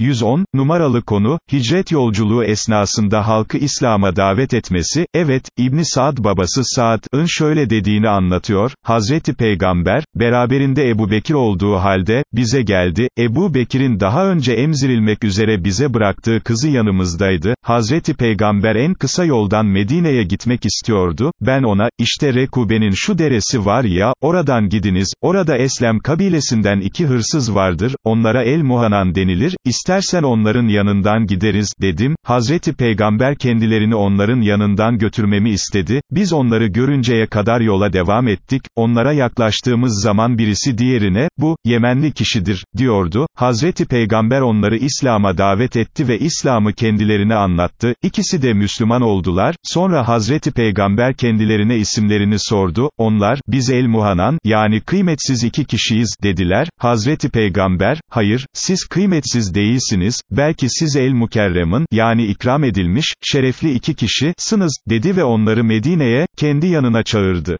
110, numaralı konu, hicret yolculuğu esnasında halkı İslam'a davet etmesi, evet, İbni Saad babası Saad'ın şöyle dediğini anlatıyor, Hazreti Peygamber, beraberinde Ebu Bekir olduğu halde, bize geldi, Ebu Bekir'in daha önce emzirilmek üzere bize bıraktığı kızı yanımızdaydı, Hazreti Peygamber en kısa yoldan Medine'ye gitmek istiyordu, ben ona, işte Rekube'nin şu deresi var ya, oradan gidiniz, orada Eslem kabilesinden iki hırsız vardır, onlara El-Muhanan denilir, istersen onların yanından gideriz, dedim, Hazreti Peygamber kendilerini onların yanından götürmemi istedi, biz onları görünceye kadar yola devam ettik, onlara yaklaştığımız zaman birisi diğerine, bu, Yemenli kişidir, diyordu, Hazreti Peygamber onları İslam'a davet etti ve İslam'ı kendilerine anlattı, ikisi de Müslüman oldular, sonra Hazreti Peygamber kendilerine isimlerini sordu, onlar, biz El-Muhanan, yani kıymetsiz iki kişiyiz, dediler, Hazreti Peygamber, hayır, siz kıymetsiz değilsiniz, belki siz El-Mukerrem'in, yani ikram edilmiş, şerefli iki kişi, sınız, dedi ve onları Medine'ye, kendi yanına çağırdı.